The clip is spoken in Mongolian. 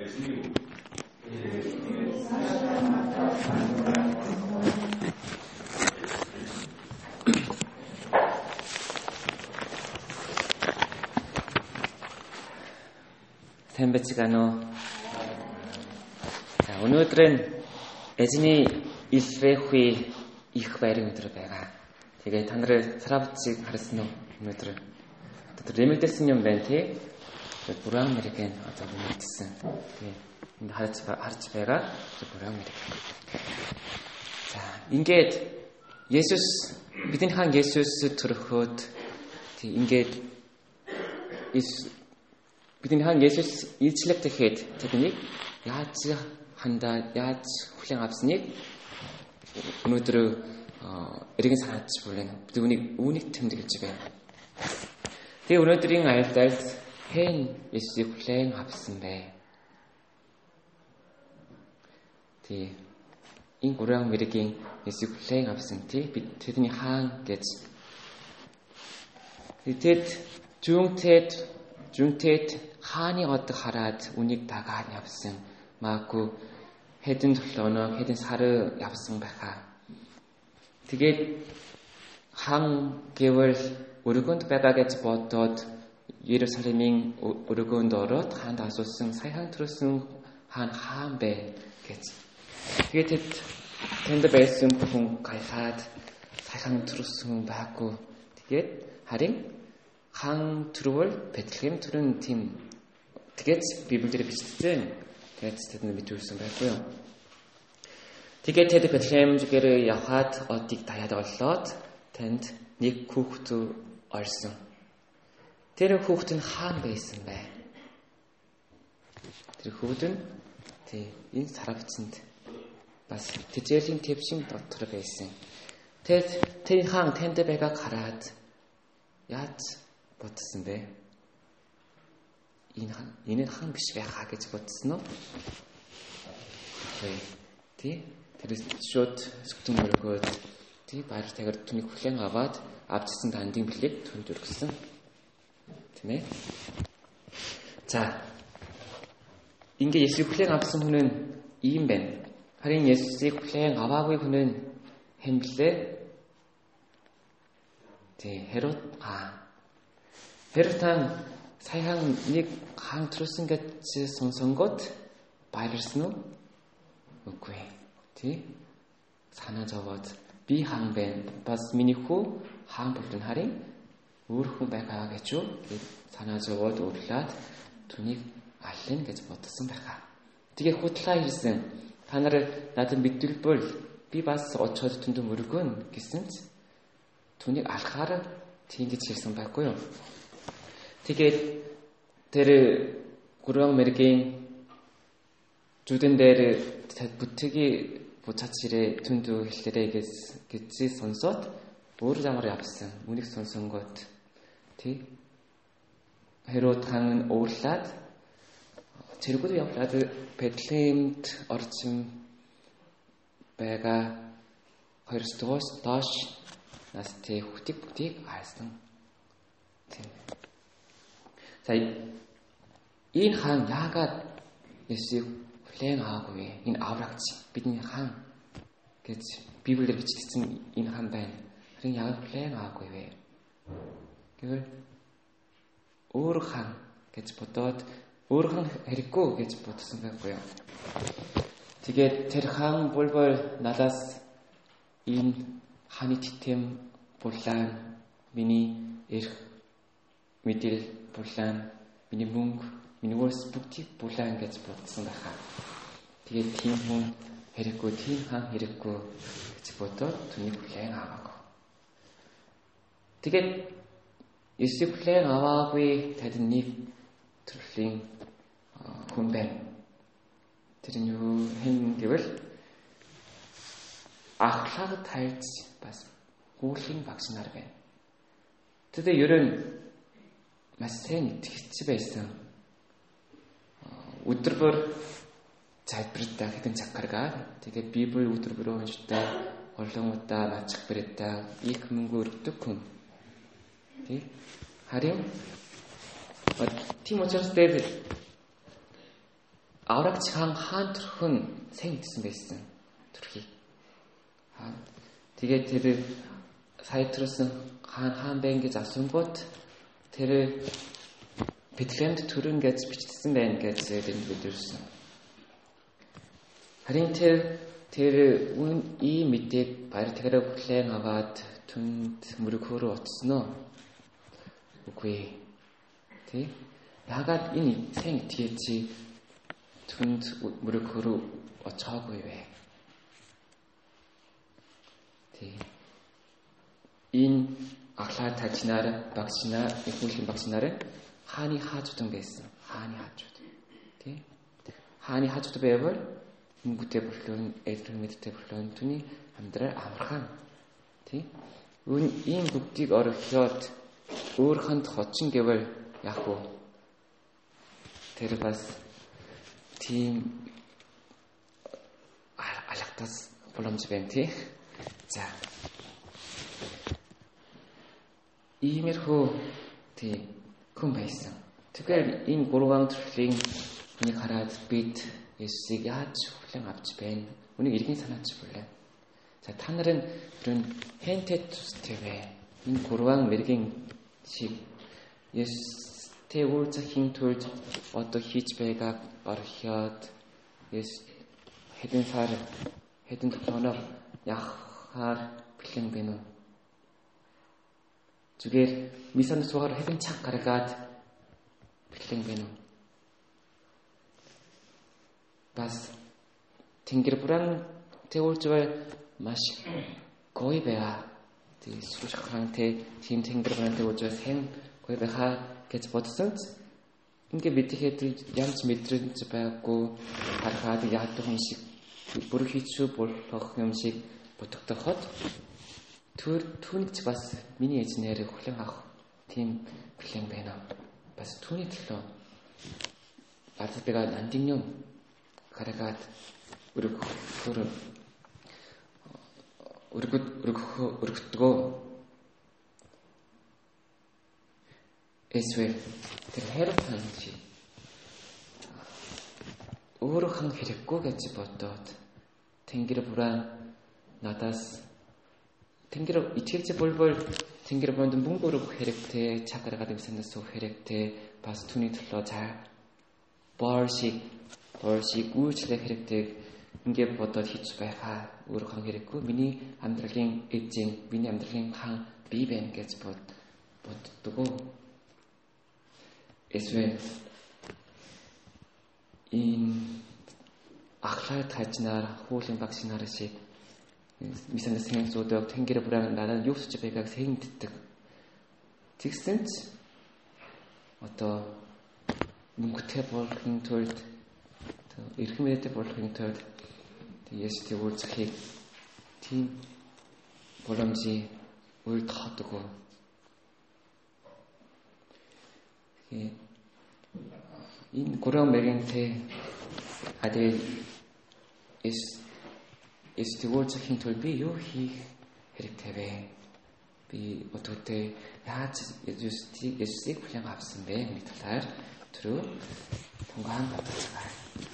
예수님. 샌베치가노. 자, 오늘들은 애진이 일레후이 이흐바이링을 들어봐가 되게 하늘을 살아붙지 가르스노 오늘은 또 레밀 때스념 멘트 тий. Буран мэрэгэн одоо нэмэгдсэн. Тэгээ энд харж харж байгаа буран мэрэг. За ингээд Есүс бидний хаан Есүс төрөхөд тий ингээд бидний хаан Есүс илчлэг тэгэхэд тэднийг яаж хандаа яаж хүлээн авсныг өнөөдөр эргэн санаач бүрэн үүнийг үүнийг тэмдэглэж байна. Тэгээ өнөөдрийн айлдалд хэн Есүсийг хүлээн авсан бэ? Тий энэ гурван мэргийн Есүсийг хүлээн авсан тий бид тэдний хаан гэж Тэд жүнтэд жүнтэд хааны од хараад үнийг дагаад явсан. Магадгүй хэдэн төлөөнөө хэдэн сар явсан байхаа. Тэгээд хан гэвэл өргөнд байгаа гэж бодоод Иерусалимын өргөнд ороод хаанд асуусан саяхан төрсөн хаан хаан бэ гэж. Тэгээд тэд тэнд байсан хүн гайхаад саяхан төрсөн байггүй. Тэгээд харин хаан төрвөл Бэтлеhem төрөн тийм Тэгээд Библиэр бичсэн. Тэгээд тэд нь мэдүүлсэн байхгүй юу? Тэгээд тэд Бэтлеhem-гээр явхад одыг даяад оллоод танд нэг хүүхэд орсон. Тэр хүүхэд нь хаан байсан бай. Тэр хүүхэд нь тий энэ саравцанд бас тэжээлийн твшин дотор байсан. Тэгэд тэр хаан тэнд байгааг хараад яаж бодсон бэ? энэ энэ хан биш байхаа гэж бодсон уу? Тий. Тэр шууд сүтэн мөрөгөөд тий баяр тагаар түүнийг хүлээн аваад авдсан тандын бэлэг түнд өргөсөн. Тийм ээ. За. Ингээ Есүс хүлээн авсан хүн нь ийм байна. Харин Есүсийг хүлээн аваагүй хүн нь хэн блэ? Тий, Херод аа. Херотан саяхан нэг хаан төрсөн гэж сонсонгод баярлсан уу? Үгүй. Тий? Санаа зовоод би хаан байна. Бас миний хүү хаан болтон харин өөр хүн байгаа гэж юу? Санаа зовоод өрлөөд түүнийг аллын гэж бодсон байхаа. Тэгээ хутлаа хэлсэн. Та нар надад мэдүүлбэл би бас очоод түндэ мөргөн гэсэн ч түүнийг алхахаар тийм гэж хэлсэн байхгүй юу? Тэгээд тэр гурван мэргийн зүдэн дээр бүтээги буцаач ирээ түндүү хэллэрээ гэж гэдгийг сонсоод өөр замаар явсан. Үнийг сонсонгот тий Хэрод хаан уурлаад цэргүүд явлаад Бэтлемд орсон байгаа хоёрсдогоос доош нас тий хүтиг бүтийг хайсан. Тийм. За энэ хаан яагаад Есүсийг хүлээн аваагүй вэ? Энэ аврагч бидний хаан гэж Библиэр бичигдсэн энэ хаан байна. Харин яагаад хүлээн аваагүй вэ? Гэвэр өөр хаан гэж бодоод өөр хаан хэрэггүй гэж бодсон байхгүй юу? Тэгээд тэр хаан булбол надаас энэ хааны тэтэм булаан миний эрх мэдэл булаан, миний мөнгө, миний өөрс бүгдийг булаан гэж бодсон байхаа. Тэгээд тийм хүн хэрэггүй, тийм хаан хэрэггүй гэж бодоод түүнийг хүлээн аваагүй. Тэгээд Хүлээн аваагүй тад нэг төрлийн хүн байна. Тэр нь юу хэн гэвэл ахлаг тайлж бас гүйлхэн багш нар байна. Тэгээд ерөн маш сайн итгэж байсан. Өдөр бүр залбирдаа хэдэн цаг гаргаад тэгээд Библи өдөр бүр уншдаа олон удаа мачих брэдаа их мөнгө өргөдөг хүн. Тий? Харин тийм учраас дээр аврагч хаан хаан төрхөн сайн гэсэн байсан. Төрхий. Хаан. Тэгээд тэр сайтруулсан хаан хаан байн гэж асуунгууд тэр Бэтлемд төрөн гэж бичсэн байна гэж зэдэн бидэрсэн. Харин тэр тэр үн ийм мэдээг баяр тэгэрэ бүлээн аваад түнд мөрөхөөр утсноо. Үгүй. Тэ? Яагаад энэ сайн итгэж түнд мөрөхөөр оцоогүй вэ? Тэ. Энэ ахлаа тажнаар багшнаа ихүүлэн багшнаар хааны хаажудан байсан. хааны хаажууд. Тий? хааны хаажууд байвал мөнгөтэй болон эдрэг мэдтэй болон түүний амьдрал амархан. Тий? Үүн ийм бүгдийг орхиод өөр ханд хочин гэвэл яах вэ? Тэр бас тийм алгатас боломж байна тий. За. Иймэрхүү тий хүн байсан. Тэгэхээр энэ гурван төрлийн хүнийг хараад бид Есүсийг яаж хүлээн авч байна? Үнийг иргэн санаач хүлээн. За та нарын бүрэн хэнтэй төстэй вэ? Энэ гурван мэргийн шиг Есүстэй уулзахын тулд одоо хийж байгааг орхиод Есүс хэдэн сар хэдэн хоног яхаар бэлэн үү? Зүгээр мисанд суугаар хэдэн цаг гаргаад бэлэн гэнэ. Бас тэнгэр бүрэн тэвүүлжвэ маш гоё байа. Тэг сүрхэн тэ тийм тэнгэр бүрэн тэвүүлжвэ хэн байха гэж бодсон. Ингээ бидэхэд янз мэдрэмж байгаагүй харахад яадаг юм шиг бүр хийцүү болох юм шиг бодогдоход Тэр түүнийч бас миний эзнээр хүлэн авах тийм план байна. Бас түүний төлөө бардага нандин юм гарагаад өрг хөр өргөд өргөдгөө эсвэр тэр хэрхэн чи. Өөрөө хан хэрэггүй гэж бодоод тэнгэр бүрэн надаас Тэнгэр итгэгч болбол тэнгэр бонд мөнгө өргөх хэрэгтэй, цаг гаргаад юмсанаас суух хэрэгтэй, бас түүний төлөө цаа. Боршиг боршиг үйлчлэх хэрэгтэй ингээд бодоод хийж байхаа өөр хан хэрэггүй. Миний амьдралын эзэн, миний амьдралын хан би байна гэж бод боддгоо. Эсвэл ин ахлаа тажнаар хуулийн багшнаар шиг 미선의 생각 속에 탱기를 불안한 나는 요수지 배가 생득 тэгсэн ч одоо мөнгөтэй болохын тулд эрхэм мэдээ болохын тулд Есүстэй уулзахыг тийм үл тоодгоо. Тэгээд энэ гурван мэрэгэнтэй адил Есүс Есүстэйгөө захын тулд би юу хийх хэрэгтэй вэ? Би өдөртөө яаж Есүсийг Есүсийг хүлээн авсан бэ? Нэг талаар түрүү тунгаан бодож байгаа.